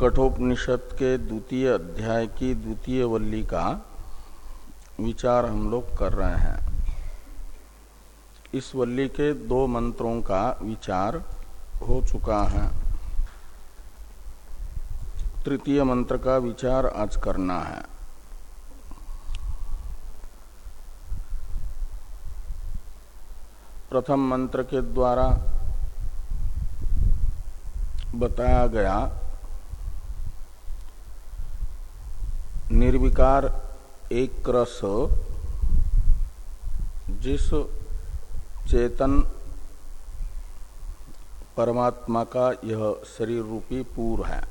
कठोपनिषद के द्वितीय अध्याय की द्वितीय वल्ली का विचार हम लोग कर रहे हैं। इस वल्ली के दो मंत्रों का विचार हो चुका है। तृतीय मंत्र का विचार आज करना है। प्रथम मंत्र के द्वारा बताया गया निर्विकार एक रस जिस चेतन परमात्मा का यह शरीर रूपी पूर है।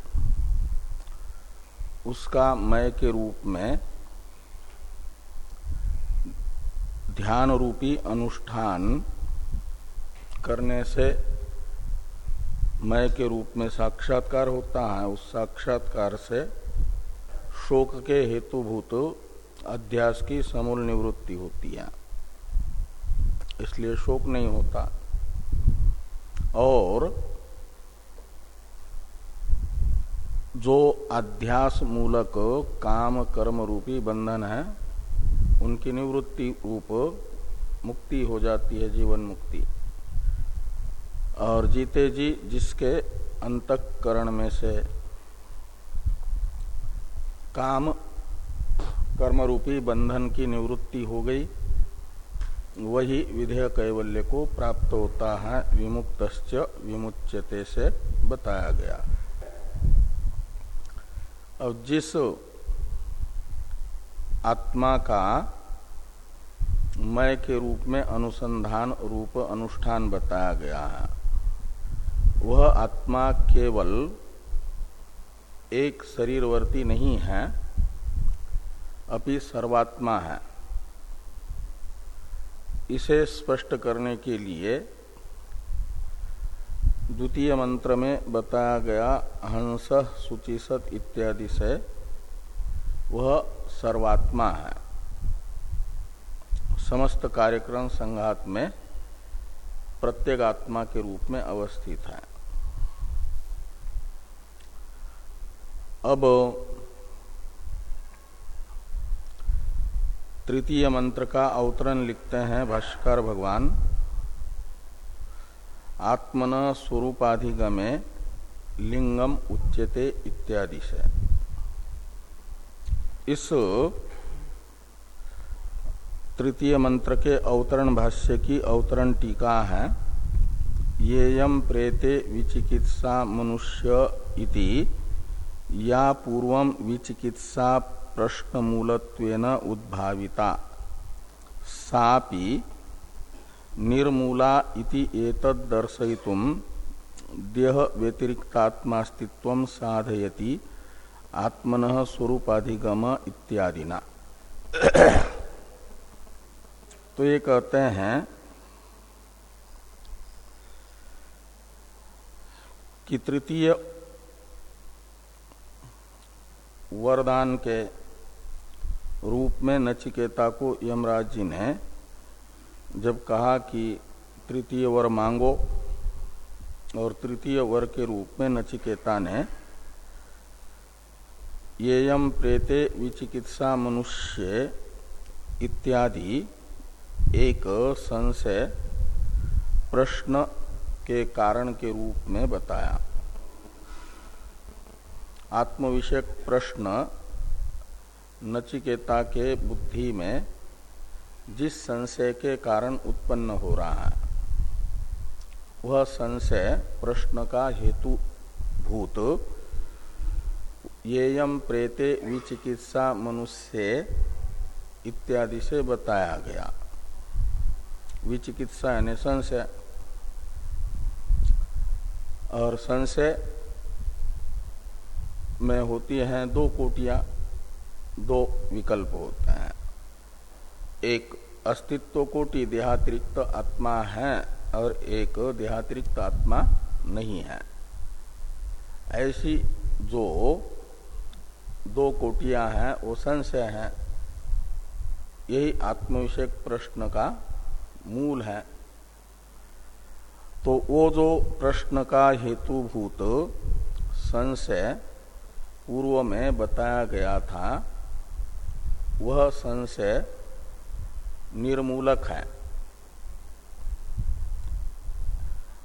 उसका मय के रूप में ध्यान रूपी अनुष्ठान करने से मय के रूप में साक्षात्कार होता है। उस साक्षात्कार से शोक के हेतुभूत अध्यास की समूल निवृत्ति होती है। इसलिए शोक नहीं होता। और जो अध्यास मूलक काम कर्म रूपी बंधन है, उनकी निवृत्ति रूप मुक्ति हो जाती है, जीवन मुक्ति। और जीते जी जिसके अंतकरण में से काम कर्म रूपी बंधन की निवृत्ति हो गई। वही विधेय कैवल्य को प्राप्त होता है विमुक्त विमुच्यते से बताया गया। अब जिस आत्मा का मय के रूप में अनुसंधान रूप अनुष्ठान बताया गया है, वह आत्मा केवल एक शरीरवर्ती नहीं है, अभी सर्वात्मा है। इसे स्पष्ट करने के लिए द्वितीय मंत्र में बताया गया हंस, सुचिसत इत्यादि से वह सर्वात्मा है। समस्त कार्यक्रम संघात में प्रत्येक आत्मा के रूप में अवस्थित है। अब तृतीय मंत्र का अवतरण लिखते हैं भाष्कर भगवान। आत्मन स्वरूपाधिगमे लिंगम उच्यते इत्यादि से। इस तृतीय मंत्र के अवतरण भाष्य की अवतरण टीका है। येयम प्रेते विचिकित्सा मनुष्य इति या पूर्वम विचिकित्सा प्रश्न मूलत्वेन उद्भाविता। सापि निर्मूला इति एतद दर्शयितुम देह व्यतिरिक्तात्मास्तित्व साधयति, आत्मन स्वरूपाधिगम इत्यादिना। तो ये कहते हैं कि तृतीय वरदान के रूप में नचिकेता को यमराज जी ने जब कहा कि तृतीय वर मांगो और तृतीय वर के रूप में नचिकेता ने ये यम प्रेते विचिकित्सा मनुष्य इत्यादि एक संशय प्रश्न के कारण के रूप में बताया। आत्मविषयक प्रश्न नचिकेता के बुद्धि में जिस संशय के कारण उत्पन्न हो रहा है, वह संशय प्रश्न का हेतु भूत। येयम प्रेते विचिकित्सा मनुष्य इत्यादि से बताया गया। विचिकित्सा यानी संशय। और संशय में होती हैं, दो कोटियाँ, दो विकल्प होते हैं। एक अस्तित्व कोटि, देहातिरिक्त आत्मा है, और एक देहातिरिक्त आत्मा नहीं है। ऐसी जो दो कोटियाँ हैं, वो संशय है। यही आत्मविषयक प्रश्न का मूल है। तो वो जो प्रश्न का हेतुभूत संशय पूर्व में बताया गया था, वह संशय निर्मूलक है,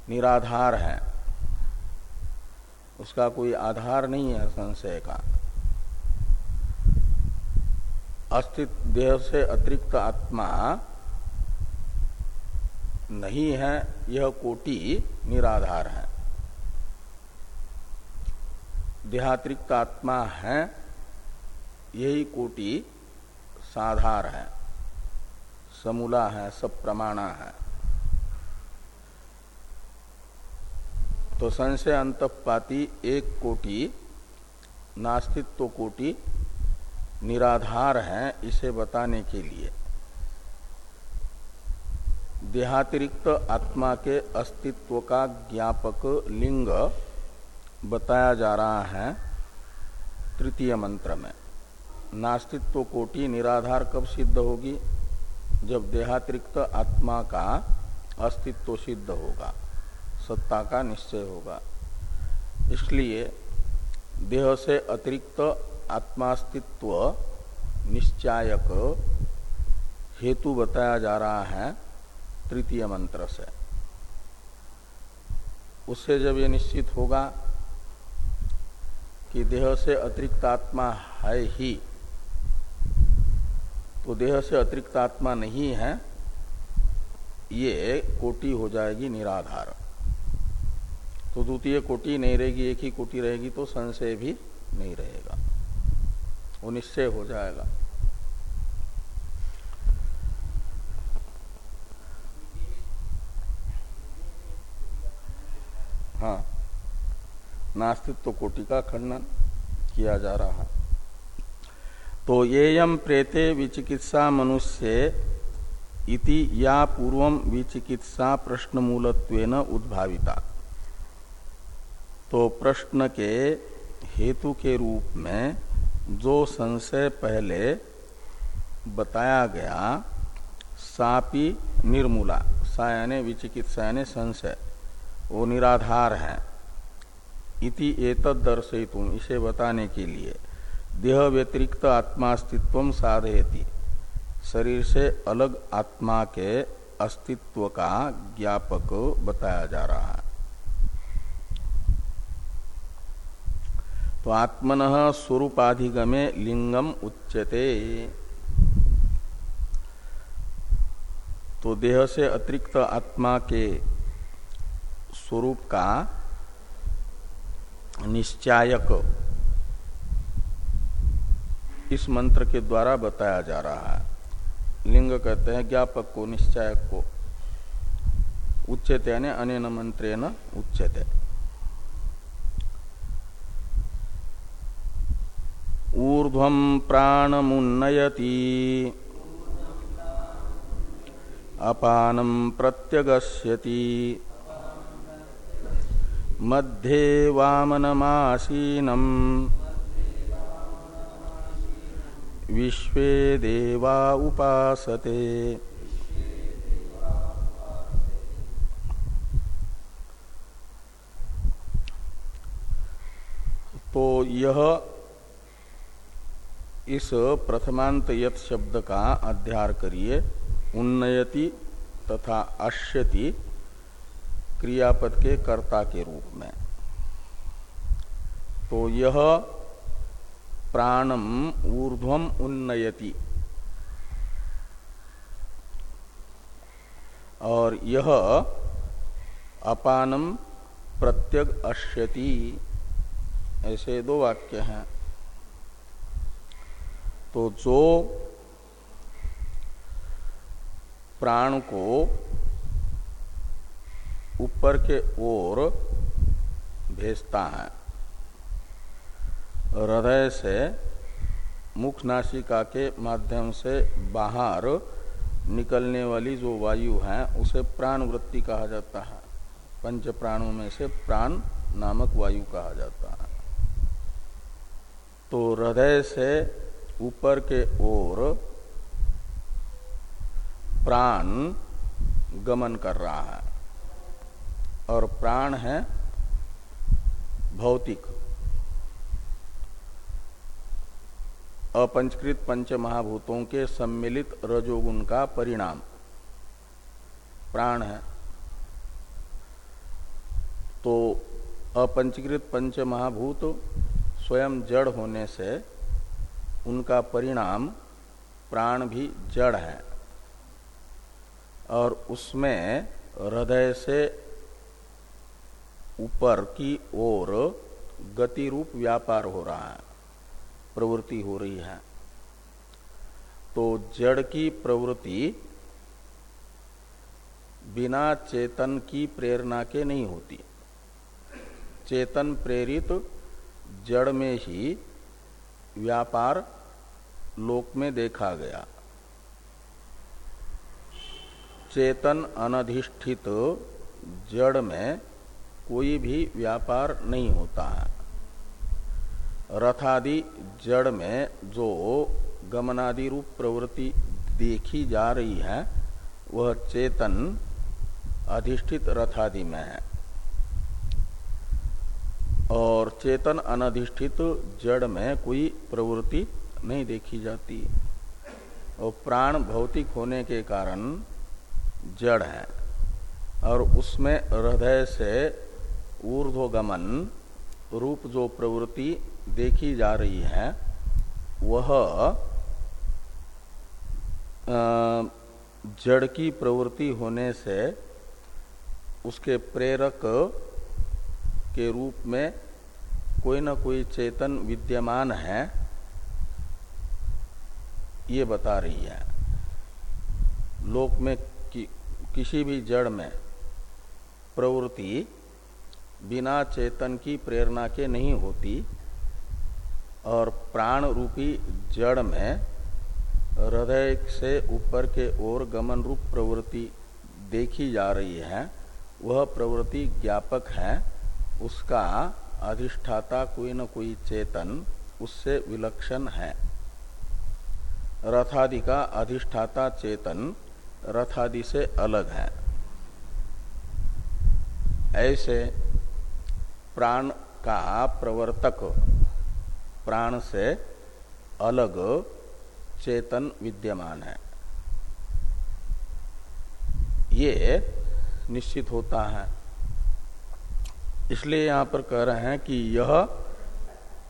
निराधार है। उसका कोई आधार नहीं है संशय का। अस्तित्व देह से अतिरिक्त आत्मा नहीं है, यह कोटि निराधार है। देहातिरिक्त आत्मा है, यही कोटि साधार है, समूला है, सब प्रमाणा है। तो संशय अंतपाती एक कोटि, नास्तित्व कोटि निराधार है इसे बताने के लिए। देहातिरिक्त आत्मा के अस्तित्व का ज्ञापक लिंग बताया जा रहा है तृतीय मंत्र में। नास्तित्व कोटि निराधार कब सिद्ध होगी? जब देहातिरिक्त आत्मा का अस्तित्व सिद्ध होगा, सत्ता का निश्चय होगा। इसलिए देह से अतिरिक्त आत्मास्तित्व निश्चायक हेतु बताया जा रहा है तृतीय मंत्र से। उससे जब ये निश्चित होगा कि देह से अतिरिक्त आत्मा है ही। तो देह से अतिरिक्त आत्मा नहीं है, ये कोटि हो जाएगी निराधार। तो द्वितीय कोटि नहीं रहेगी, एक ही कोटि रहेगी तो संशय भी नहीं रहेगा। वो निश्चय हो जाएगा। हाँ। नास्तित्व कोटि का खंडन किया जा रहा। है तो येयम प्रेते विचिकित्सा मनुष्य इति या पूर्व विचिकित्सा प्रश्न मूलत्वेन उद्भाविता। तो प्रश्न के हेतु के रूप में जो संशय पहले बताया गया, सापी निर्मूला सा यानी विचिकित्सा संशय, वो निराधार है। इति एतद दर्शयितुम इसे बताने के लिए। देह व्यतिरिक्त आत्मास्तित्व साधयति। शरीर से अलग आत्मा के अस्तित्व का ज्ञापक बताया जा रहा है। तो आत्मन स्वरूपाधिगमे लिंगम उच्यते। तो देह से अतिरिक्त आत्मा के स्वरूप का निश्चायक। इस मंत्र के द्वारा बताया जा रहा है। लिंग कहते हैं ज्ञापक को, निश्चायक को। उच्चते यानी अनेन मंत्रेण उच्चते। ऊर्ध्व प्राणमुन्नयति। अपानम प्रत्यगस्यति। मध्ये वामनमासीनम। विश्वे देवा उपासते। तो यह इस प्रथमांत यत शब्द का अध्यार करिए। उन्नयति तथा अश्यति क्रियापद के कर्ता के रूप में। तो यह प्राणम ऊर्ध्वम उन्नयति। और यह अपानम प्रत्यग अश्यति। ऐसे दो वाक्य हैं। तो जो प्राण को ऊपर के ओर भेजता है। हृदय से मुख नासिका के माध्यम से बाहर निकलने वाली जो वायु है, उसे प्राण वृत्ति कहा जाता है। पंच प्राणों में से प्राण नामक वायु कहा जाता है। तो हृदय से ऊपर के ओर प्राण गमन कर रहा है। और प्राण है भौतिक। अपंचकृत पंच महाभूतों के सम्मिलित रजोगुण का परिणाम। प्राण है। तो अपंचकृत पंच महाभूत स्वयं जड़ होने से उनका परिणाम प्राण भी जड़ है। और उसमें हृदय से ऊपर की ओर गति रूप व्यापार हो रहा है, प्रवृत्ति हो रही है। तो जड़ की प्रवृत्ति बिना चेतन की प्रेरणा के नहीं होती। चेतन प्रेरित जड़ में ही व्यापार लोक में देखा गया। चेतन अनधिष्ठित जड़ में कोई भी व्यापार नहीं होता है। रथादि जड़ में जो गमनादि रूप प्रवृत्ति देखी जा रही है, वह चेतन अधिष्ठित रथादि में है। और चेतन अनधिष्ठित जड़ में कोई प्रवृत्ति नहीं देखी जाती। और प्राण भौतिक होने के कारण जड़ है। और उसमें हृदय से ऊर्ध्वगमन रूप जो प्रवृत्ति देखी जा रही है वह जड़ की प्रवृत्ति होने से उसके प्रेरक के रूप में कोई ना कोई चेतन विद्यमान है ये बता रही है। लोक में कि, किसी भी जड़ में प्रवृत्ति बिना चेतन की प्रेरणा के नहीं होती और प्राण रूपी जड़ में हृदय से ऊपर के ओर गमन रूप प्रवृत्ति देखी जा रही है, वह प्रवृत्ति ज्ञापक है, उसका अधिष्ठाता कोई न कोई चेतन उससे विलक्षण है। रथादि का अधिष्ठाता चेतन रथादि से अलग है। ऐसे प्राण का प्रवर्तक, प्राण से अलग चेतन विद्यमान है। ये निश्चित होता है। इसलिए यहाँ पर कह रहे हैं कि यह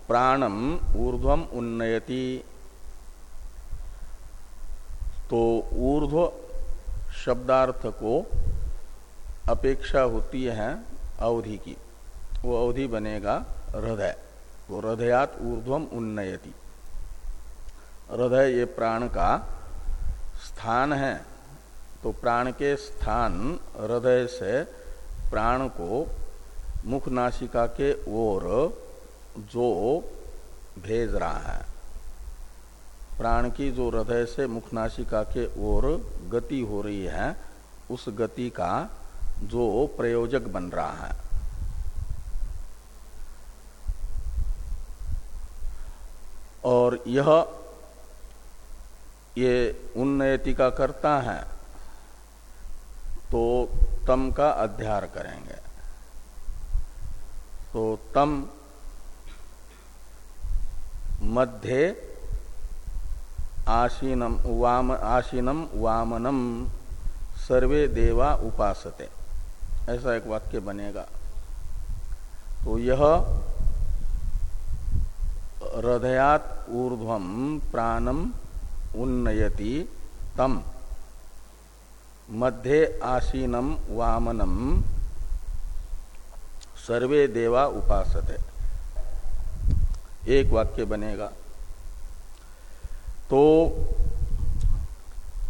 प्राणम ऊर्ध्वम उन्नयति। तो ऊर्ध्व शब्दार्थ को अपेक्षा होती है अवधि की। वो अवधि बनेगा हृदय। वो हृदयात ऊर्ध्वम उन्नयति। हृदय ये प्राण का स्थान है। तो प्राण के स्थान हृदय से प्राण को मुख नासिका के ओर जो भेज रहा है। प्राण की जो हृदय से मुख नासिका के ओर गति हो रही है, उस गति का जो प्रयोजक बन रहा है। और यह, ये उन्नयति का करता है तो तम का अध्यार करेंगे। तो तम मध्य आशीनम वाम आशीनम वामनम सर्वे देवा उपासते। ऐसा एक वाक्य बनेगा। तो यह हृदयात ऊर्ध्वम प्राणम उन्नयति तम। मध्य आसीनम वामनम सर्वे देवा उपासते। एक वाक्य बनेगा। तो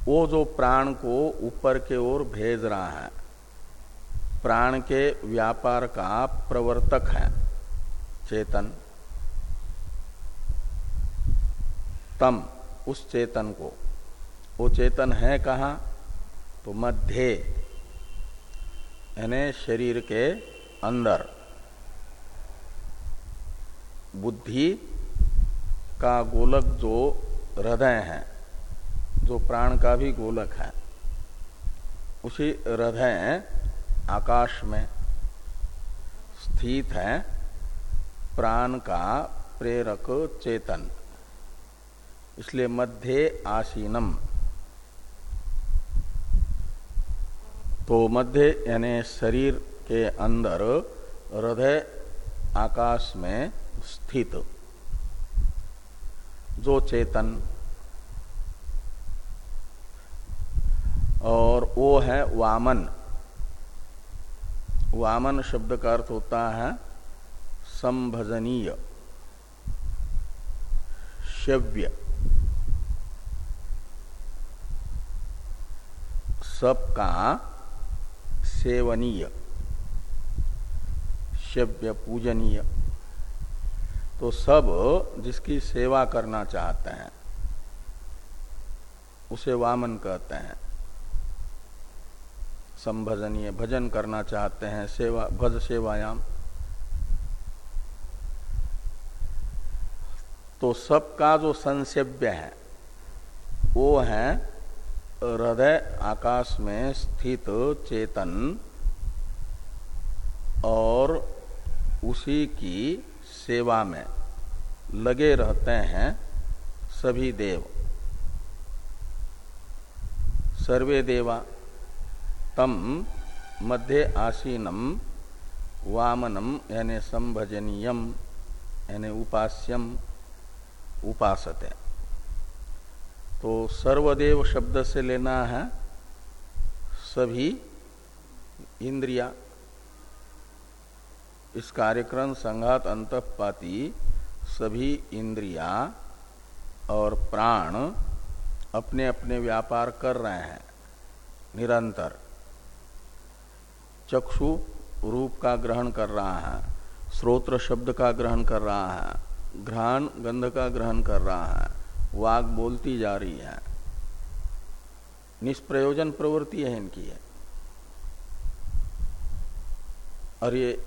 वो जो प्राण को ऊपर के ओर भेज रहा है, प्राण के व्यापार का प्रवर्तक है, चेतन। तम, उस चेतन को। वो चेतन है कहा? तो मध्य, यानी शरीर के अंदर। बुद्धि का गोलक जो हृदय है, जो प्राण का भी गोलक है, उसी हृदय आकाश में स्थित है प्राण का प्रेरक चेतन। इसलिए मध्य आसीनम। तो मध्य यानी शरीर के अंदर, हृदय आकाश में स्थित। जो चेतन। और वो है वामन। वामन शब्द का अर्थ होता है संभजनीय शव्य सबका सेवनीय शव्य पूजनीय। तो सब जिसकी सेवा करना चाहते हैं, उसे वामन कहते हैं। संभजनीय भजन करना चाहते हैं, सेवा, भज सेवायाम। तो सबका जो संसेव्य है, वो है हृदय आकाश में स्थित चेतन और उसी की सेवा में लगे रहते हैं सभी देव। सर्वे देवा, तम मध्य आसीनम, वामनम, यानी संभजनीयम, यानी उपास्यम, उपासते। तो सर्वदेव शब्द से लेना है सभी इंद्रिया। इस कार्यक्रम संघात अंतपाती सभी इंद्रिया और प्राण अपने अपने व्यापार कर रहे हैं, निरंतर। चक्षु रूप का ग्रहण कर रहा है श्रोत्र शब्द का ग्रहण कर रहा है, घ्राण गंध का ग्रहण कर रहा है। वाग बोलती जा रही है। निष्प्रयोजन प्रवृत्ति है इनकी है। और ये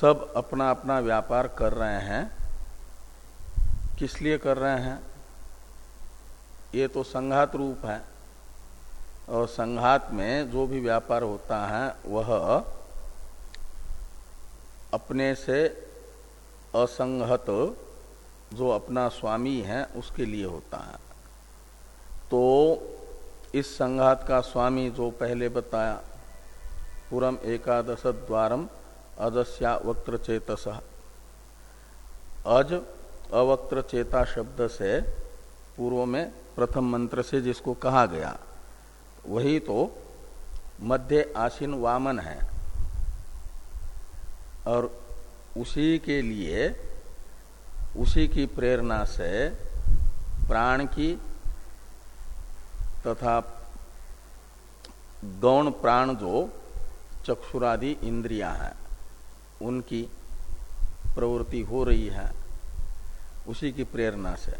सब अपना अपना व्यापार कर रहे हैं। किस लिए कर रहे हैं? ये तो संघात रूप है। और संघात में जो भी व्यापार होता है, वह अपने से असंगत जो अपना स्वामी है, उसके लिए होता है। तो इस संघात का स्वामी जो पहले बताया, पूरम एकादश द्वारम अजस्या वक्त्र चेतस अज अवक्त्र चेता शब्द से पूर्व में प्रथम मंत्र से जिसको कहा गया, वही तो मध्य आसीन वामन है। और उसी के लिए उसी की प्रेरणा से प्राण की तथा गौण प्राण जो चक्षुरादि इंद्रियाँ हैं, उनकी प्रवृत्ति हो रही है, उसी की प्रेरणा से।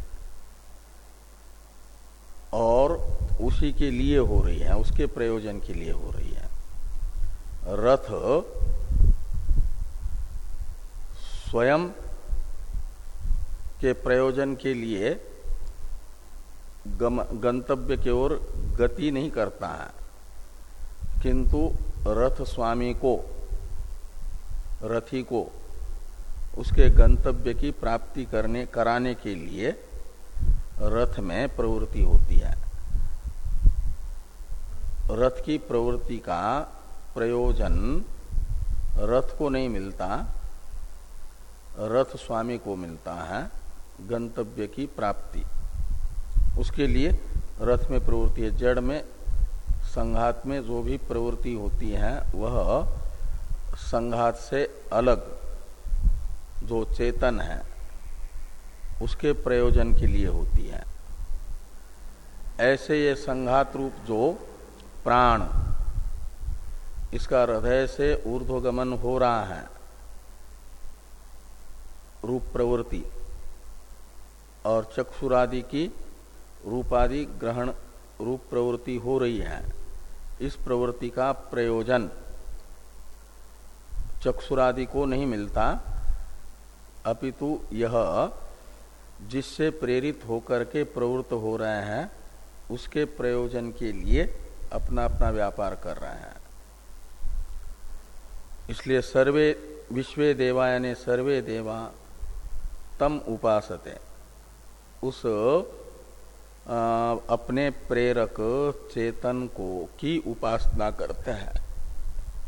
और उसी के लिए हो रही है, उसके प्रयोजन के लिए हो रही है। रथ स्वयं के प्रयोजन के लिए गंतव्य की ओर गति नहीं करता है। किंतु रथ स्वामी को, रथी को उसके गंतव्य की प्राप्ति करने, कराने के लिए रथ में प्रवृत्ति होती है। रथ की प्रवृत्ति का प्रयोजन रथ को नहीं मिलता, रथ स्वामी को मिलता है। गंतव्य की प्राप्ति। उसके लिए रथ में प्रवृत्ति है, जड़ में, संघात में जो भी प्रवृत्ति होती है, वह संघात से अलग जो चेतन है, उसके प्रयोजन के लिए होती है। ऐसे ये संघात रूप जो प्राण, इसका हृदय से ऊर्ध्वगमन हो रहा है, रूप प्रवृत्ति। और चक्षुरादि की रूपादि ग्रहण रूप प्रवृत्ति हो रही है। इस प्रवृत्ति का प्रयोजन चक्षुरादि को नहीं मिलता। अपितु यह जिससे प्रेरित होकर के प्रवृत्त हो रहे हैं, उसके प्रयोजन के लिए अपना अपना व्यापार कर रहे हैं। इसलिए सर्वे विश्व देवा यानी सर्वे देवा तम उपासते। उस अपने प्रेरक चेतन को की उपासना करते हैं।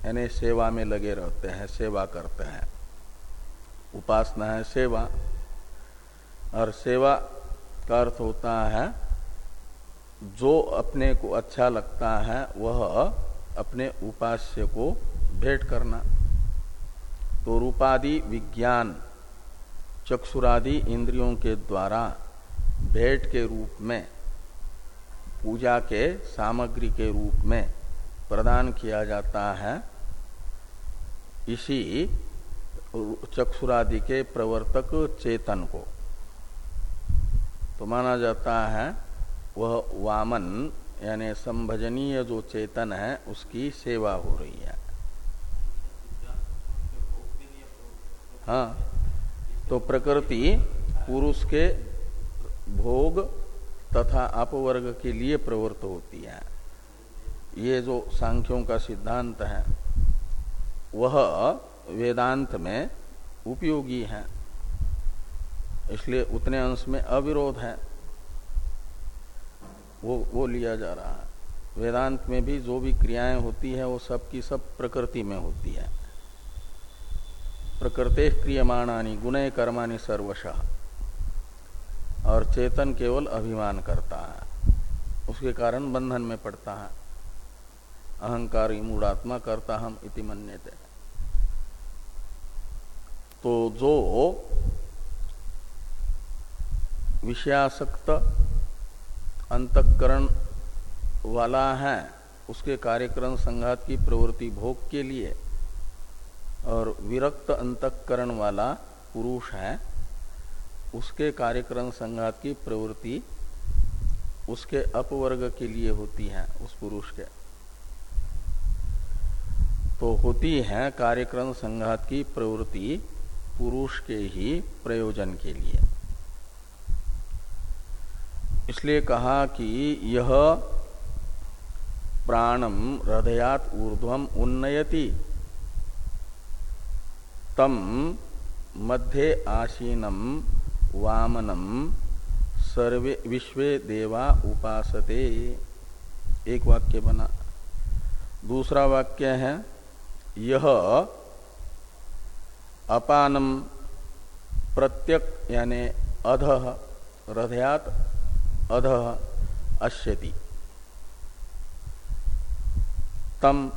यानी सेवा में लगे रहते हैं, सेवा करते हैं। उपासना है सेवा। और सेवा का अर्थ होता है, जो अपने को अच्छा लगता है, वह अपने उपास्य को भेंट करना। तो रूपादि विज्ञान, चक्षुरादि इंद्रियों के द्वारा भेंट के रूप में, पूजा के सामग्री के रूप में प्रदान किया जाता है। इसी चक्षुरादि के प्रवर्तक चेतन को। तो माना जाता है, वह वामन, यानी संभजनीय जो चेतन है, उसकी सेवा हो रही है। हाँ तो प्रकृति पुरुष के भोग तथा अपवर्ग के लिए प्रवृत्त होती है। ये जो सांख्यों का सिद्धांत है, वह वेदांत में उपयोगी है। इसलिए उतने अंश में अविरोध है। वो वो लिया जा रहा है। वेदांत में भी जो भी क्रियाएँ होती है, वो सब की सब प्रकृति में होती है। प्रकृति क्रियमाणानी गुण कर्माणी सर्वशः। और चेतन केवल अभिमान करता है। उसके कारण बंधन में पड़ता है। अहंकार मूढ़ात्मा करता हम इति मन्यते। तो जो विषयासक्त अंतकरण वाला है, उसके कार्यक्रम संघात की प्रवृत्ति भोग के लिए, और विरक्त अंतकरण वाला पुरुष है उसके कार्यक्रम संघात की प्रवृत्ति उसके अपवर्ग के लिए होती है, उस पुरुष के। तो होती है कार्यक्रम संघात की प्रवृत्ति पुरुष के ही प्रयोजन के लिए। इसलिए कहा कि यह प्राणम हृदयात ऊर्ध्वम उन्नयति। तम मध्य आसीनम वामनम सर्वे विश्वे देवा उपासते। एक वाक्य बना। दूसरा वाक्य है, यह अपानम प्रत्यक यानी अध, हृदयात अध अश्यति। तम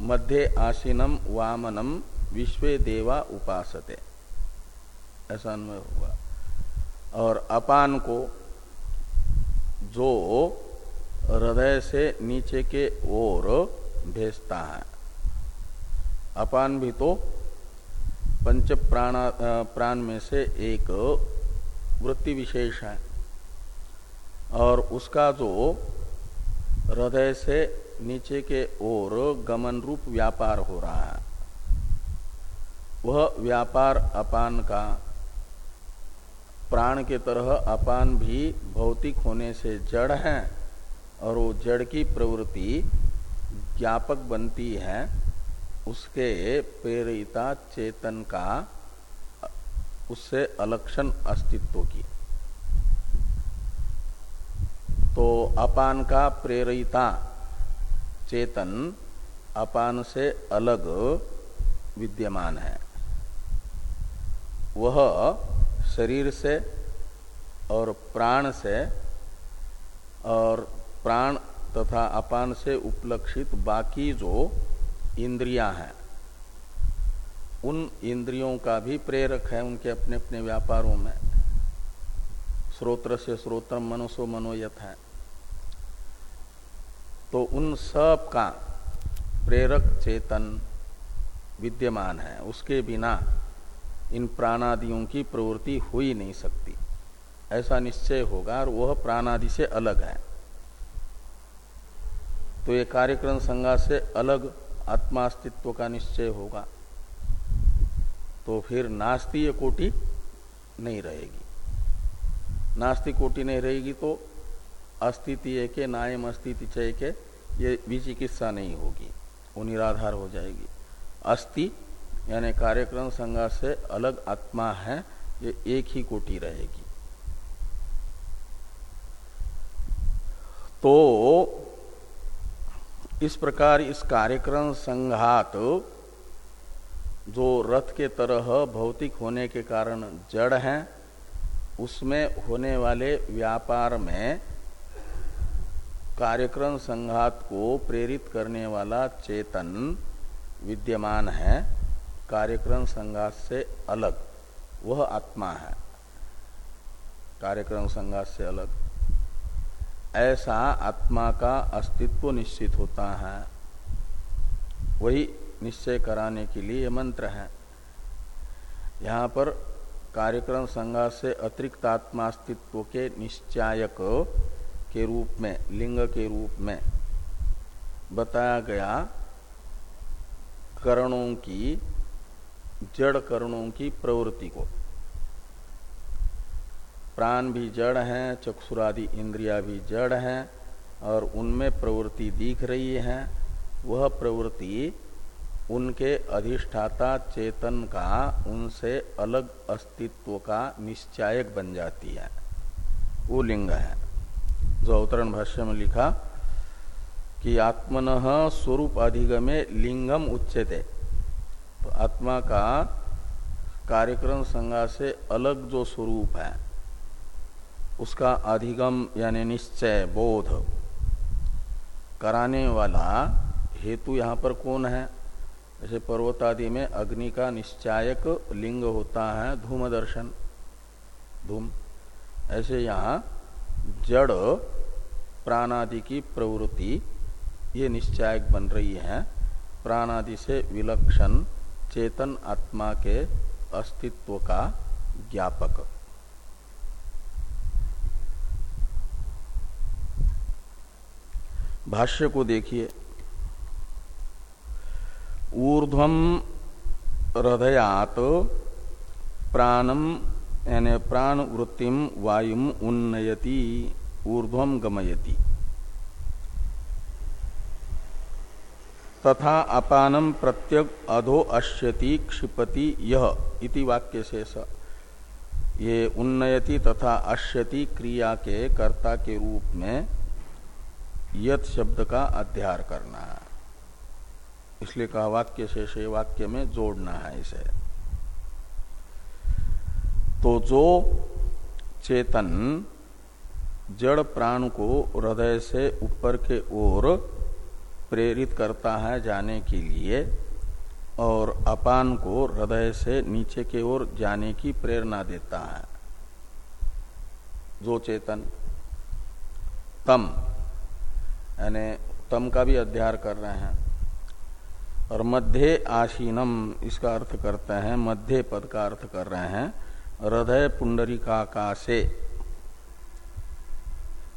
मध्य आसीनम वामनम विश्वे देवा उपासते। ऐसा अन्वय होगा और अपान को जो हृदय से नीचे के ओर भेजता है। अपान भी तो पंच प्राण प्राण में से एक वृत्ति विशेष है। और उसका जो हृदय से नीचे के ओर गमन रूप व्यापार हो रहा है। वह व्यापार अपान का प्राण के तरह अपान भी भौतिक होने से जड़ है और वो जड़ की प्रवृत्ति ज्ञापक बनती है, उसके प्रेरिता चेतन का, उससे अलक्षण अस्तित्व की। तो अपान का प्रेरिता चेतन अपान से अलग विद्यमान है। वह शरीर से और प्राण से और प्राण तथा अपान से उपलक्षित बाकी जो इंद्रियाँ हैं, उन इंद्रियों का भी प्रेरक है उनके अपने अपने व्यापारों में। स्रोत्र से स्रोत्र मनसो मनोयत है। तो उन सब का प्रेरक चेतन विद्यमान है। उसके बिना इन प्राणादियों की प्रवृत्ति हो ही नहीं सकती। ऐसा निश्चय होगा और वह प्राणादि से अलग है। तो ये कार्यक्रम संज्ञा से अलग आत्मा अस्तित्व का निश्चय होगा। तो फिर नास्तीय कोटि नहीं रहेगी। नास्ति कोटि नहीं रहेगी तो अस्तित्व के, नायम अस्तित्व चय के, ये विचिकित्सा नहीं होगी। वो निराधार हो जाएगी। अस्थि यानी कार्यक्रम संज्ञा से अलग आत्मा है, ये एक ही कोटि रहेगी। तो इस प्रकार इस कार्यक्रम संघात जो रथ के तरह भौतिक होने के कारण जड़ है, उसमें होने वाले व्यापार में कार्यक्रम संघात को प्रेरित करने वाला चेतन विद्यमान है। कार्यक्रम संघात से अलग, वह आत्मा है। कार्यक्रम संघात से अलग। ऐसा आत्मा का अस्तित्व निश्चित होता है। वही निश्चय कराने के लिए मंत्र है। यहाँ पर कार्यक्रम संघात से अतिरिक्त आत्मा अस्तित्व के निश्चायक के रूप में, लिंग के रूप में बताया गया करणों की जड़ करणों की प्रवृत्ति को। प्राण भी जड़ है, चक्षुरादि इंद्रिया भी जड़ हैं, और उनमें प्रवृत्ति दिख रही है। वह प्रवृत्ति उनके अधिष्ठाता चेतन का, उनसे अलग अस्तित्व का निश्चायक बन जाती है। वो लिंग है। जो अवतरण भाष्य में लिखा कि आत्मन स्वरूप अधिगमे लिंगम उच्चते तो आत्मा का कार्यक्रम संज्ञा से अलग जो स्वरूप है, उसका अधिगम यानी निश्चय बोध कराने वाला हेतु यहाँ पर कौन है? जैसे पर्वत आदि में अग्नि का निश्चायक लिंग होता है, धूम दर्शन, धूम। ऐसे यहाँ जड़ प्राणादि की प्रवृत्ति ये निश्चायक बन रही है। प्राणादि से विलक्षण चेतन आत्मा के अस्तित्व का ज्ञापक। भाष्य को देखिए। ऊर्ध्वम हृदयात प्राणम यानी प्राण वृत्तिम वायुम उन्नयति ऊर्ध्वम गमयति। तथा अपानम प्रत्यग अधो अश्यति क्षिपति यह इति वाक्य शेष। ये उन्नयति तथा अश्यति क्रिया के कर्ता के रूप में यत शब्द का अध्यार करना। है इसलिए कहा वाक्य शेष वाक्य में जोड़ना है इसे। तो जो चेतन जड़ प्राण को हृदय से ऊपर के ओर प्रेरित करता है जाने के लिए और अपान को हृदय से नीचे के ओर जाने की प्रेरणा देता है। जो चेतन, तम, यानी तम का भी अध्यार कर रहे हैं और मध्य आशीनम इसका अर्थ करते हैं, मध्य पद का अर्थ कर रहे हैं, हृदय पुंडरीकाका से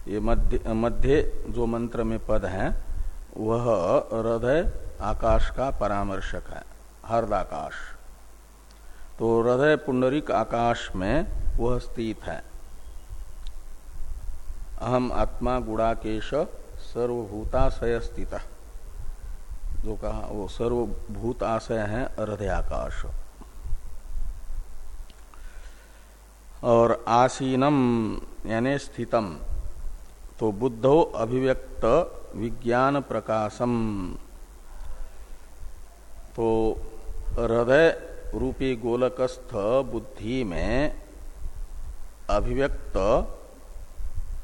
ये मध्य मध्य जो मंत्र में पद है वह हृदय आकाश का परामर्शक है, हर्दाकाश। तो हृदय पुंडरिक आकाश में वह स्थित है। अहम आत्मा गुड़ाकेश सर्वभूताशय स्थित। जो कहा, वो सर्वभूत आशय है, हृदयाकाश। और आसीनम, यानी स्थितम तो बुद्धो अभिव्यक्त विज्ञान प्रकाशम तो हृदय रूपी गोलकस्थ बुद्धि में अभिव्यक्त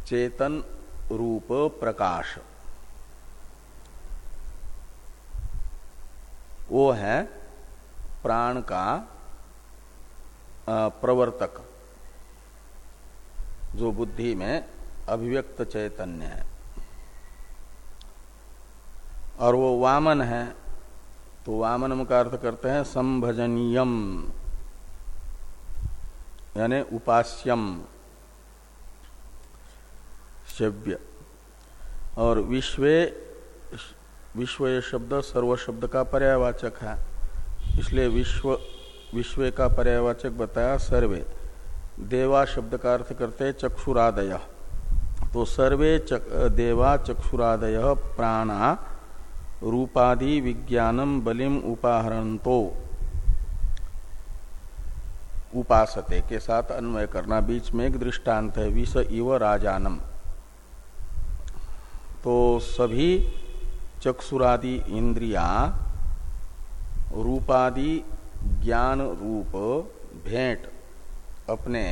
चेतन रूप प्रकाश। वो है प्राण का प्रवर्तक, जो बुद्धि में अभिव्यक्त चैतन्य है। और वो वामन है तो वामन का अर्थ करते हैं संभजनीयम यानी उपास्यम शव्य और विश्वे विश्व शब्द सर्व शब्द का पर्यावाचक है इसलिए विश्व विश्व का पर्यावाचक बताया सर्वे। देवा शब्द का अर्थ करते हैं चक्षुरादय। तो सर्वे चक, देवा चक्षुरादय प्राणा रूपादि विज्ञानम बलिम उपाहरणतो उपासते के साथ अन्वय करना, बीच में एक दृष्टांत है, विष इव राजानम। तो सभी चक्षुरादि इंद्रिया रूपादि ज्ञान रूप भेंट अपने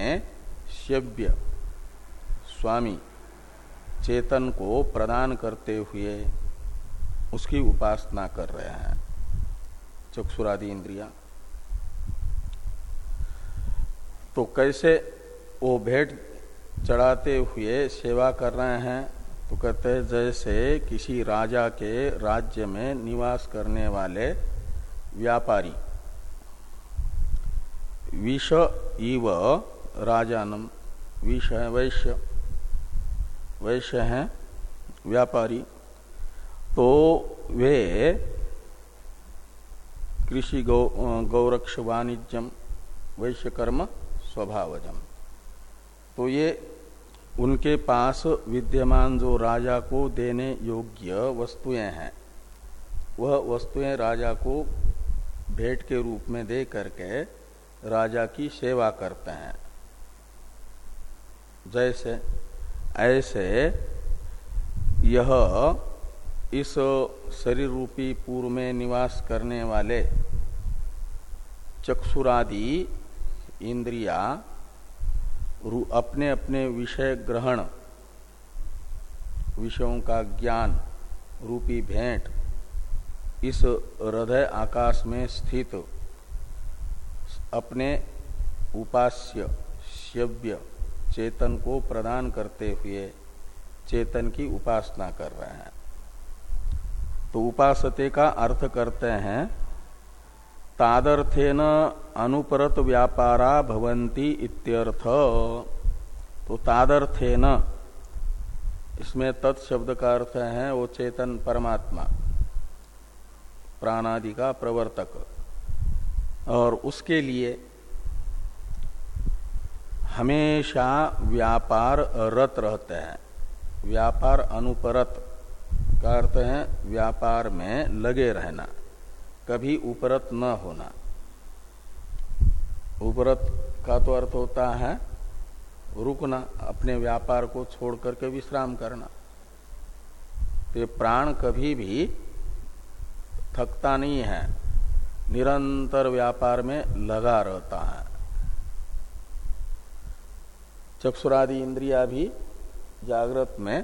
शव्य स्वामी चेतन को प्रदान करते हुए उसकी उपासना कर रहे हैं। चक्षुरादि इंद्रिया। तो कैसे वो भेंट चढ़ाते हुए सेवा कर रहे हैं? तो कहते हैं, जैसे किसी राजा के राज्य में निवास करने वाले व्यापारी। विष इव राजानम। विष है, वैश्य। वैश्य हैं, व्यापारी। तो वे कृषि गौ गौरक्ष वाणिज्यम वैश्यकर्म स्वभावजम। तो ये उनके पास विद्यमान जो राजा को देने योग्य वस्तुएँ हैं, वह वस्तुएँ राजा को भेंट के रूप में दे करके राजा की सेवा करते हैं। जैसे, ऐसे यह इस शरीर रूपी पूर्व में निवास करने वाले चक्षुरादि इंद्रिया अपने अपने विषय ग्रहण, विषयों का ज्ञान, रूपी भेंट, इस हृदय आकाश में स्थित अपने उपास्य शव्य चेतन को प्रदान करते हुए चेतन की उपासना कर रहे हैं। तो उपासते का अर्थ करते हैं, तादर्थेन अनुपरत व्यापारा भवंती इत्यर्थ। तो तादर्थेन, इसमें तत्शब्द का अर्थ है वो चेतन परमात्मा, प्राणादि का प्रवर्तक। और उसके लिए हमेशा व्यापार रत रहते हैं, व्यापार अनुपरत। का अर्थ है, व्यापार में लगे रहना, कभी उपरत न होना। उपरत का तो अर्थ होता है, रुकना, अपने व्यापार को छोड़ करके विश्राम करना। तो प्राण कभी भी थकता नहीं है, निरंतर व्यापार में लगा रहता है। चक्षुरादि इंद्रिया भी जागृत में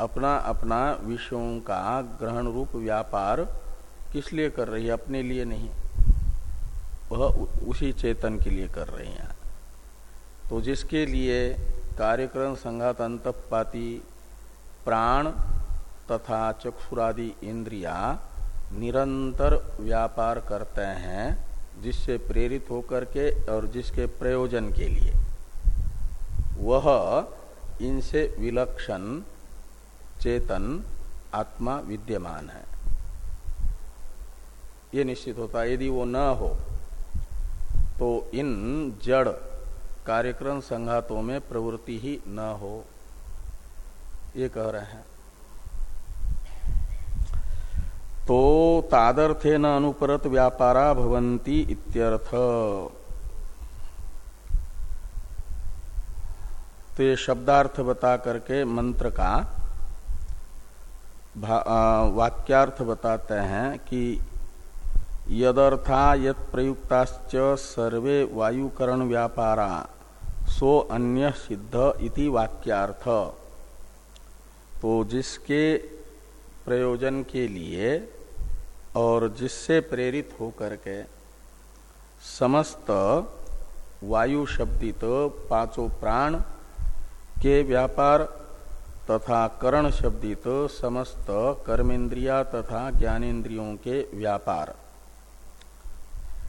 अपना अपना विषयों का ग्रहण रूप व्यापार किस लिए कर रही है? अपने लिए नहीं। वह उसी चेतन के लिए कर रही हैं। तो जिसके लिए कार्यक्रम, संघात, अंतपाती, प्राण तथा चक्षुरादि इंद्रिया निरंतर व्यापार करते हैं, जिससे प्रेरित होकर के और जिसके प्रयोजन के लिए। वह इनसे विलक्षण चेतन आत्मा विद्यमान है। ये निश्चित होता है, यदि वो न हो तो इन जड़ कार्यक्रम संघातों में प्रवृत्ति ही न हो। ये कह रहे हैं। तो तादर्थे न अनुपरत व्यापारा भवंती इत्यर्थ। तो ये शब्दार्थ बता करके मंत्र का वाक्यार्थ बताते हैं कि यदर्था यद प्रयुक्ताश्च सर्वे वायुकरण व्यापारा, सो अन्य सिद्ध इति वाक्यार्थ। तो जिसके प्रयोजन के लिए और जिससे प्रेरित होकर के समस्त वायु शब्दित पाँचों प्राण के व्यापार तथा करण शब्दित समस्त कर्मेंद्रिया तथा ज्ञानेन्द्रियों के व्यापार,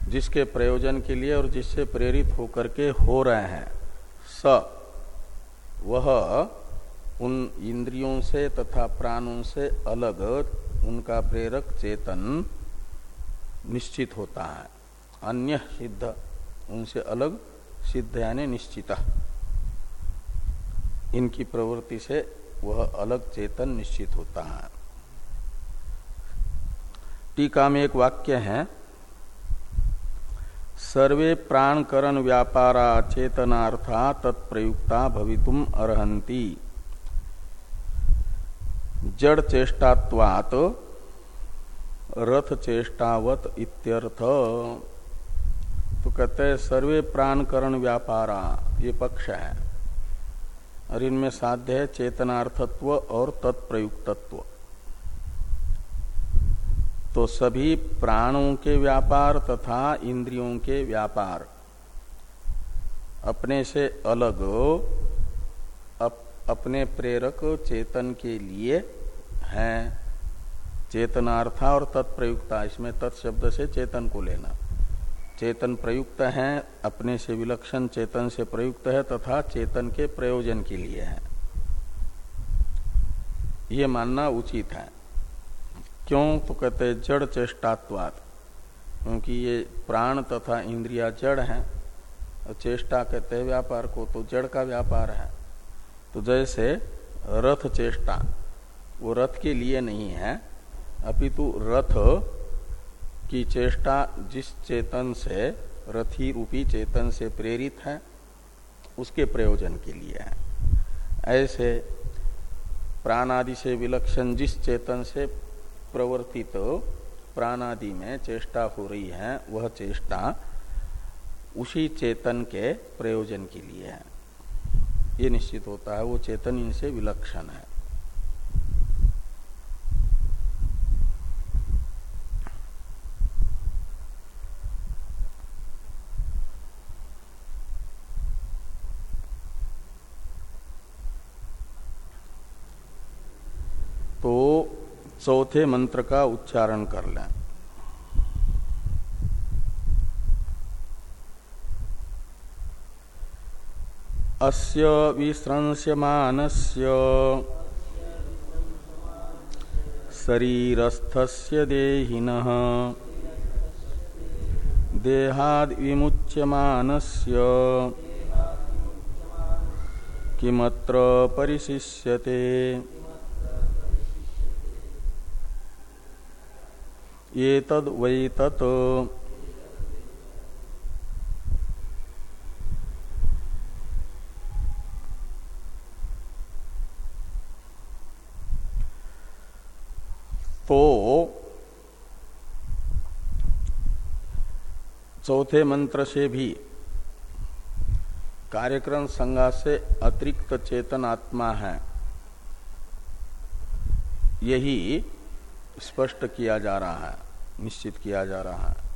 जिसके प्रयोजन के लिए और जिससे प्रेरित होकर के हो रहे हैं। स, वह उन इंद्रियों से तथा प्राणों से अलग, उनका प्रेरक चेतन निश्चित होता है। अन्य सिद्ध, उनसे अलग, सिद्ध यानी निश्चित। इनकी प्रवृत्ति से वह अलग चेतन निश्चित होता है। टीका में एक वाक्य है, सर्वे प्राणकरण व्यापारा चेतनार्था तत्प्रयुक्ता भवितुम अर्हंती जड़ चेष्टात्वात, रथ चेष्टावत इत्यर्थ। तो कहते सर्वे प्राणकरण व्यापारा, ये पक्ष है। और इनमें साध्य है चेतनार्थत्व और तत्प्रयुक्तत्व। तो सभी प्राणों के व्यापार तथा इंद्रियों के व्यापार अपने से अलग अप, अपने प्रेरक चेतन के लिए हैं। चेतनार्था और तत्प्रयुक्ता इसमें तत्शब्द से चेतन को लेना। चेतन प्रयुक्त है, अपने से विलक्षण चेतन से प्रयुक्त है तथा चेतन के प्रयोजन के लिए है। ये मानना उचित है। क्यों? तो कहते जड़ चेष्टात्वाद क्योंकि ये प्राण तथा इंद्रिया जड़ हैं। और चेष्टा कहते हैं व्यापार को तो जड़ का व्यापार है। तो जैसे रथ चेष्टा, वो रथ के लिए नहीं है, अपितु रथ की चेष्टा जिस चेतन से, रथी रूपी चेतन से प्रेरित है, उसके प्रयोजन के लिए है। ऐसे प्राणादि से विलक्षण जिस चेतन से प्रवर्तित तो प्राणादि में चेष्टा हो रही है, वह चेष्टा उसी चेतन के प्रयोजन के लिए है। ये निश्चित होता है, वो चेतन इनसे विलक्षण है तो चौथे मंत्र का उच्चारण कर लें। अस्य विस्रंस्यमानस्य शरीरस्थस्य देहिनः देहाद विमुच्यमानस्य किमत्र परिशिष्यते? ये तद वै तत्। तो चौथे मंत्र से भी कार्यक्रम संज्ञा से अतिरिक्त चेतन आत्मा है। यही स्पष्ट किया जा रहा है। निश्चित किया जा रहा है।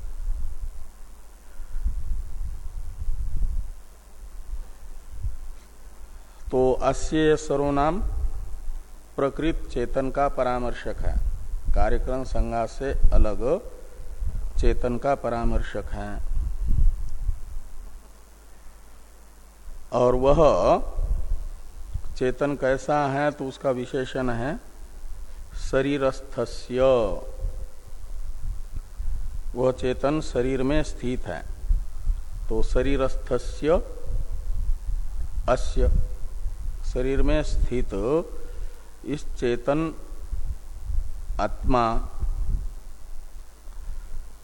तो अस्य सर्वनाम प्रकृत चेतन का परामर्शक है। कार्यक्रम संज्ञा से अलग चेतन का परामर्शक है। और वह चेतन कैसा है तो उसका विशेषण है शरीरस्थस्य। वह चेतन शरीर में स्थित है। तो शरीरस्थस्य, अस्य, शरीर में स्थित इस चेतन आत्मा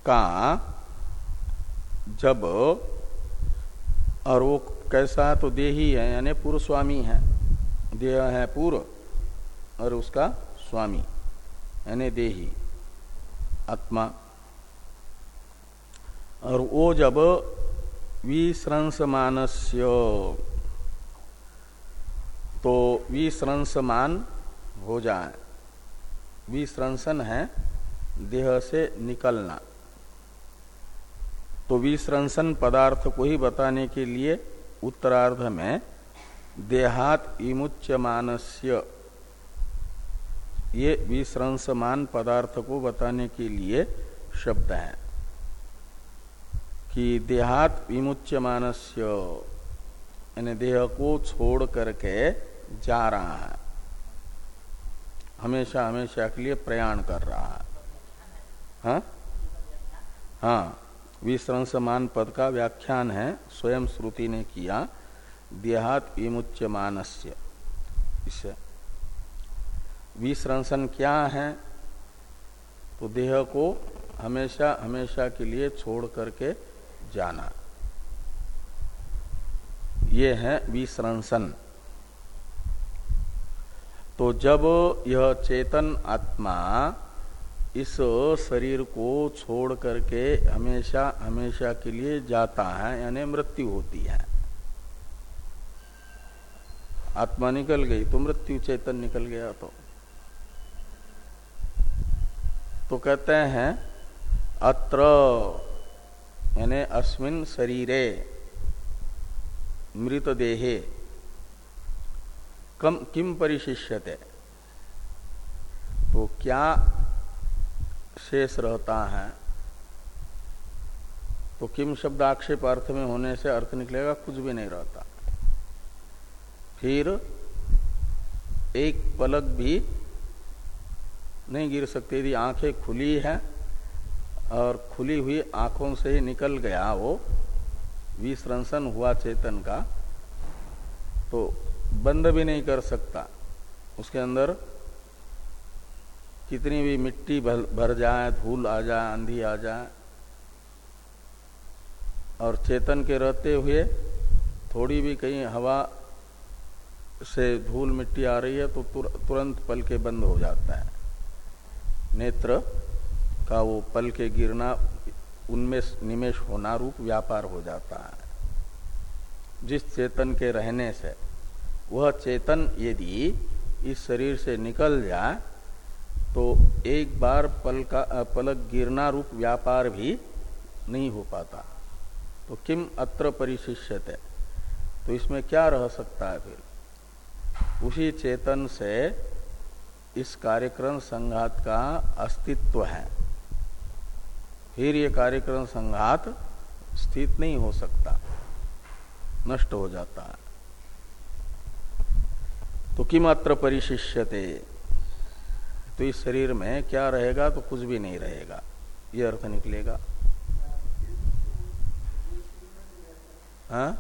का जब, और वो कैसा तो देही है, यानी पूर्व स्वामी है। देह है पूर्व, और उसका स्वामी, यानी देही, आत्मा। और वो जब विश्रंस मानस्य तो विश्रंसमान हो जाए। विश्रंसन है देह से निकलना। तो विश्रंसन पदार्थ को ही बताने के लिए उत्तरार्ध में देहात इमुच्य मानस्य ये विश्रंसमान पदार्थ को बताने के लिए शब्द है। कि देहात विमुच्य मानस्य यानी देह को छोड़ करके जा रहा है। हमेशा हमेशा के लिए प्रयाण कर रहा है। हाँ? हाँ। विश्रंसमान पद का व्याख्यान है, स्वयं श्रुति ने किया, देहात विमुच्य मानस्य इससे विश्रंसन क्या है? तो देह को हमेशा हमेशा के लिए छोड़ करके जाना। ये है विश्रंसन। तो तो जब यह चेतन आत्मा इस शरीर को छोड़ करके हमेशा हमेशा के लिए जाता है, यानी मृत्यु होती है। आत्मा निकल गई तो मृत्यु चेतन निकल गया तो। तो कहते हैं, अत्र यानी अस्मिन शरीरे, मृतदेहे, कम किम परिशिष्यते? तो क्या शेष रहता है? तो किम शब्द आक्षेप अर्थ में होने से अर्थ निकलेगा, कुछ भी नहीं रहता। फिर एक पलक भी नहीं गिर सकती, यदि आँखें खुली है और खुली हुई आँखों से ही निकल गया वो। विसंसन हुआ चेतन का। तो बंद भी नहीं कर सकता। उसके अंदर कितनी भी मिट्टी भर जाए, धूल आ जाए, आंधी आ जाए, और चेतन के रहते हुए थोड़ी भी कहीं हवा से धूल मिट्टी आ रही है तो तुरंत पल के बंद हो जाता है। नेत्र का वो पल के गिरना, उनमें निमेश होना रूप व्यापार हो जाता है। जिस चेतन के रहने से, वह चेतन यदि इस शरीर से निकल जाए तो एक बार पल का पलक गिरना रूप व्यापार भी नहीं हो पाता। तो किम अत्र परिशिष्यत? है तो इसमें क्या रह सकता है फिर? उसी चेतन से इस कार्यक्रम संघात का अस्तित्व है। फिर ये कार्यक्रम संघात स्थित नहीं हो सकता। नष्ट हो जाता है। तो किमात्र परिशिष्यते? तो इस शरीर में क्या रहेगा तो कुछ भी नहीं रहेगा। ये अर्थ निकलेगा। हा?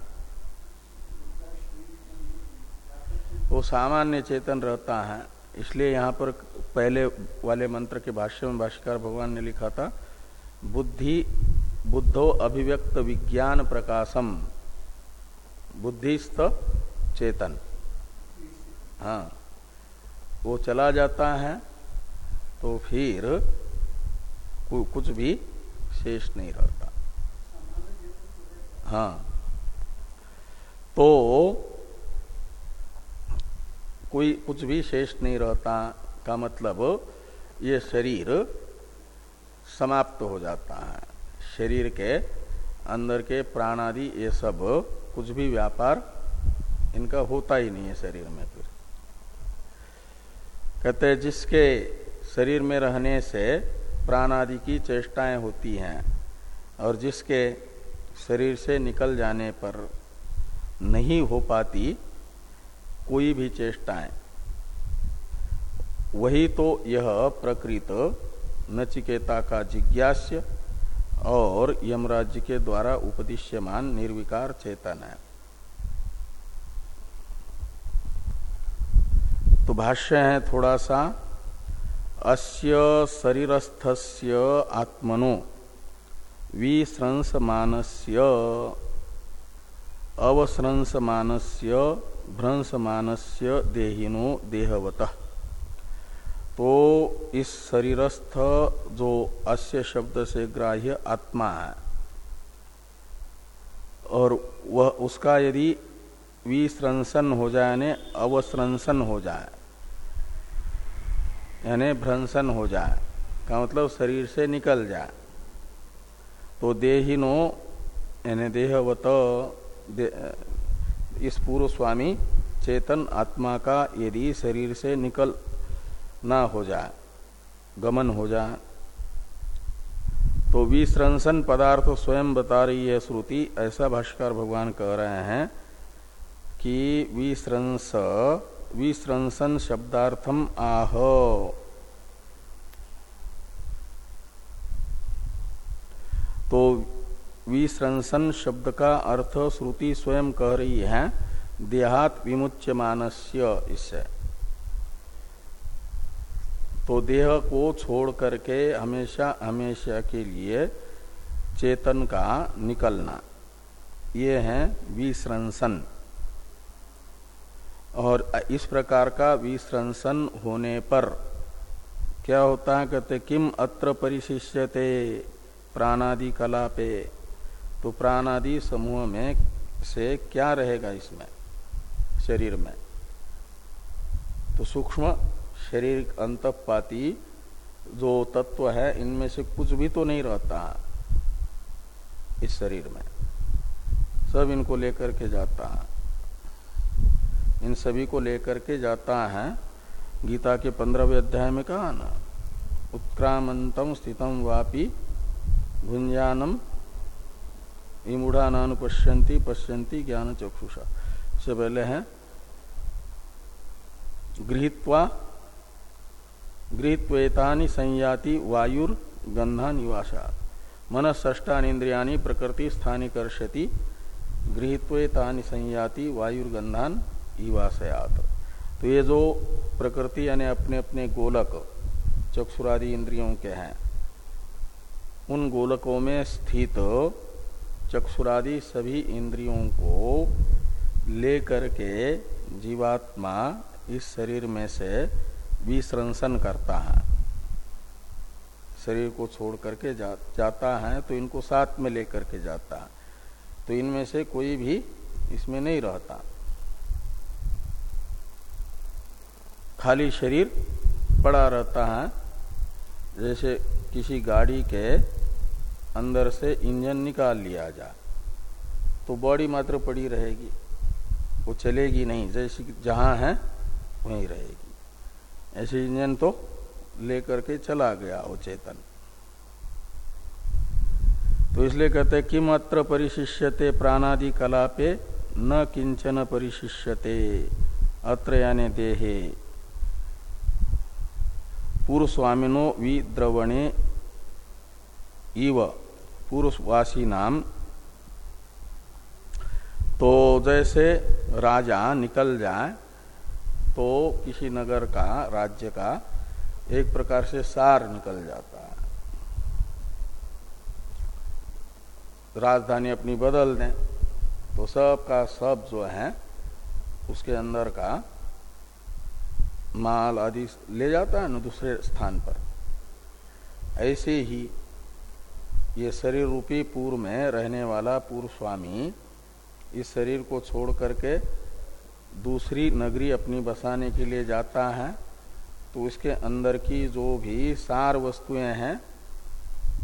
वो सामान्य चेतन रहता है। इसलिए यहाँ पर पहले वाले मंत्र के भाष्य में भाष्यकार भगवान ने लिखा था बुद्धि बुद्धो अभिव्यक्त विज्ञान प्रकाशम। बुद्धिस्त चेतन। हाँ वो चला जाता है तो फिर कुछ भी शेष नहीं रहता। हाँ तो कोई कुछ भी शेष नहीं रहता, का मतलब ये शरीर समाप्त हो जाता है। शरीर के अंदर के प्राण आदि ये सब कुछ भी व्यापार इनका होता ही नहीं है शरीर में फिर। कहते हैं, जिसके शरीर में रहने से प्राण आदि की चेष्टाएँ होती हैं और जिसके शरीर से निकल जाने पर नहीं हो पाती कोई भी चेष्टाएँ, वही तो यह प्रकृत नचिकेता का जिज्ञास्य और यमराज्य के द्वारा उपदिश्यमान निर्विकार चेतन है। तो भाष्य है थोड़ा सा, अस्य शरीरस्थस्य आत्मनो विस्रंसमानस्य अवस्रंसमानस्य भ्रंसमानस्य देहिनो देहवत। तो इस शरीरस्थ जो अस्य शब्द से ग्राह्य आत्मा है। और वह उसका यदि विस्रंसन हो जाए यानी अवस्रंसन हो जाए यानी भ्रंसन हो जाए का मतलब शरीर से निकल जाए तो देहिनो यानी देहवत दे, इस पूर्व स्वामी चेतन आत्मा का यदि शरीर से निकल ना हो जाए गमन हो जाए तो विस्रंसन पदार्थ स्वयं बता रही है श्रुति, ऐसा भाष्कर भगवान कह रहे हैं कि विस्रंस विस्रंसन शब्दार्थम आह। तो विस्रंसन शब्द का अर्थ श्रुति स्वयं कह रही है, देहात विमुच्य मानस्य इससे तो देह को छोड़ करके हमेशा हमेशा के लिए चेतन का निकलना। ये है विस्रंसन और इस प्रकार का विसंसन होने पर क्या होता है? कहते, किम अत्र परिशिष्यते प्राणादि कला पे तो प्राणादि समूह में से क्या रहेगा इसमें? शरीर में। तो सूक्ष्म शरीर अंतपाती जो तत्व है, इनमें से कुछ भी तो नहीं रहता इस शरीर में। सब इनको लेकर के जाता है। इन सभी को लेकर के जाता है। गीता के पंद्रहवें अध्याय में कहा ना, उत्क्रामंतम स्थितम वापी भुंजानम इमूढ़ानु पश्यंती पश्यंती ज्ञान चक्षुषा से पहले है, गृहित्वा गृहित्वेता संयाति वायुर गंधा निवासा मन ष्टान इंद्रिया प्रकृति स्थानीकर्षति गृहित्वेता संयाति वायुर्गंधान ईवासयात तो ये जो प्रकृति यानी अपने अपने गोलक, चक्षुरादि इंद्रियों के हैं, उन गोलकों में स्थित चक्षुरादि सभी इंद्रियों को लेकर के जीवात्मा इस शरीर में से विसंसन करता है। शरीर को छोड़ करके जा, जाता है तो इनको साथ में लेकर के जाता है। तो इनमें से कोई भी इसमें नहीं रहता। खाली शरीर पड़ा रहता है। जैसे किसी गाड़ी के अंदर से इंजन निकाल लिया जाए तो बॉडी मात्र पड़ी रहेगी। वो चलेगी नहीं जैसी जहाँ है वहीं रहेगी। ऐसे इंजन तो लेकर के चला गया वो चेतन तो इसलिए कहते कि मात्र परिशिष्यते प्राणादि कलापे, न किंचन परिशिष्यते, अत्र यानी देहे। पूर्व स्वामिनो विद्रवणे इव पूर्ववासी नाम तो जैसे राजा निकल जाए तो किसी नगर का, राज्य का एक प्रकार से सार निकल जाता है। राजधानी अपनी बदल दें तो सब का सब जो है, उसके अंदर का माल आदि ले जाता है ना दूसरे स्थान पर। ऐसे ही ये शरीर रूपी पूर्व में रहने वाला पूर्व स्वामी इस शरीर को छोड़ करके दूसरी नगरी अपनी बसाने के लिए जाता है तो उसके अंदर की जो भी सार वस्तुएँ हैं,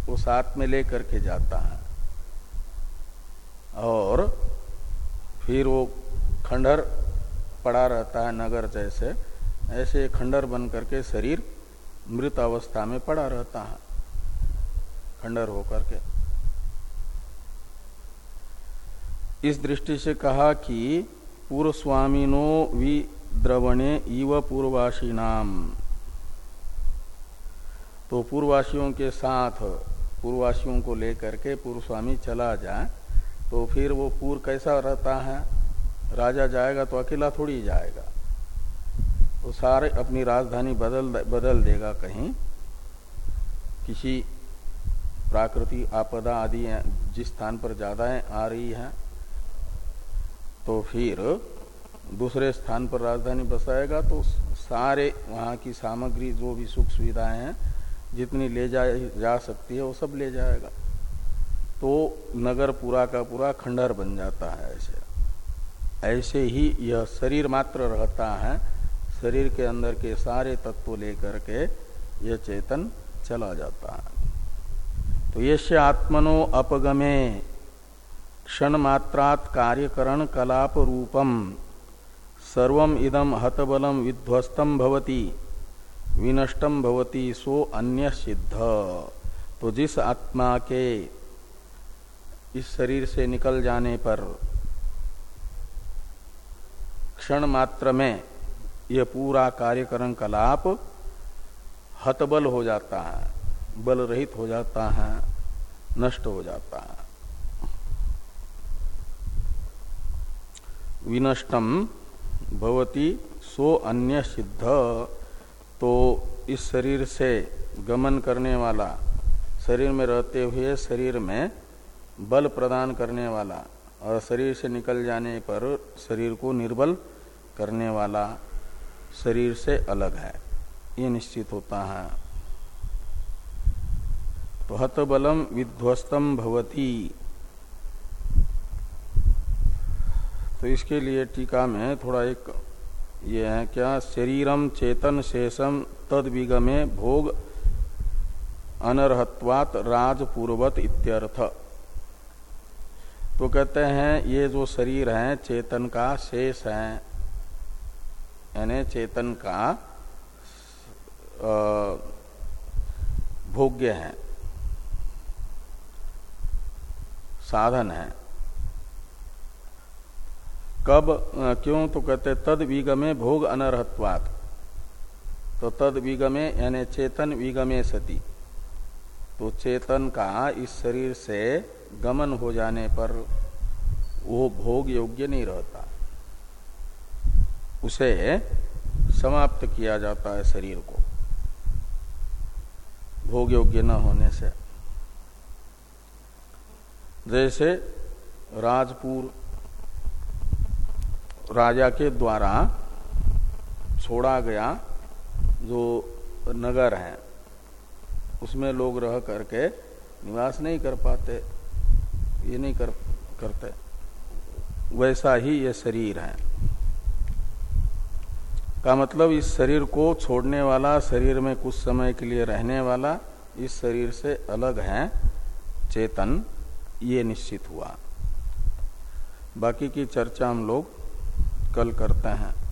वो साथ में ले करके जाता है। और फिर वो खंडर पड़ा रहता है नगर जैसे, ऐसे खंडर बन करके शरीर मृत अवस्था में पड़ा रहता है खंडर होकर के। इस दृष्टि से कहा कि पूर्व स्वामीनो विद्रवणे इव पूर्ववासी नाम तो पूर्ववासियों के साथ, पूर्ववासियों को लेकर के पूर्व स्वामी चला जाए तो फिर वो पूर्व कैसा रहता है? राजा जाएगा तो अकेला थोड़ी जाएगा। वो सारे अपनी राजधानी बदल बदल देगा कहीं। किसी प्राकृतिक आपदा आदि जिस स्थान पर ज़्यादा आ रही है तो फिर दूसरे स्थान पर राजधानी बसाएगा तो सारे वहाँ की सामग्री, जो भी सुख सुविधाएँ हैं, जितनी ले जा जा सकती है, वो सब ले जाएगा। तो नगर पूरा का पूरा खंडहर बन जाता है ऐसे। ऐसे ही यह शरीर मात्र रहता है, शरीर के अंदर के सारे तत्व लेकर के यह चेतन चला जाता है। तो ये आत्मनो अपगमे क्षण मात्रात कार्यकरण कलाप रूपम सर्वम इदम हतबलम विध्वस्तम भवती। विनष्टम भवती सो अन्य सिद्ध तो जिस आत्मा के इस शरीर से निकल जाने पर क्षण मात्र में यह पूरा कार्यकरण कलाप हतबल हो जाता है बल रहित हो जाता है, नष्ट हो जाता है। विनष्टम भवती सो अन्य सिद्ध तो इस शरीर से गमन करने वाला, शरीर में रहते हुए शरीर में बल प्रदान करने वाला और शरीर से निकल जाने पर शरीर को निर्बल करने वाला शरीर से अलग है। ये निश्चित होता है। तो हत बलम विध्वस्तम भवती। तो इसके लिए टीका में थोड़ा एक ये है, क्या शरीरम चेतन शेषम तद विगमे भोग अनर्हत्वात राजपूर्वत इत्यर्थ। तो कहते हैं, ये जो शरीर है, चेतन का शेष है। यानी चेतन का भोग्य है। साधन है। कब क्यों तो कहते तद विगमे भोग अनर्हत्वात। तो तद विगमे यानी चेतन विगमे सती। तो चेतन का इस शरीर से गमन हो जाने पर वो भोग योग्य नहीं रहता। उसे समाप्त किया जाता है शरीर को। भोग योग्य न होने से। जैसे राजपुर राजा के द्वारा छोड़ा गया जो नगर है, उसमें लोग रह करके निवास नहीं कर पाते, ये नहीं कर, करते। वैसा ही ये शरीर है। का मतलब इस शरीर को छोड़ने वाला, शरीर में कुछ समय के लिए रहने वाला, इस शरीर से अलग है, चेतन, ये निश्चित हुआ। बाकी की चर्चा हम लोग कल करते हैं।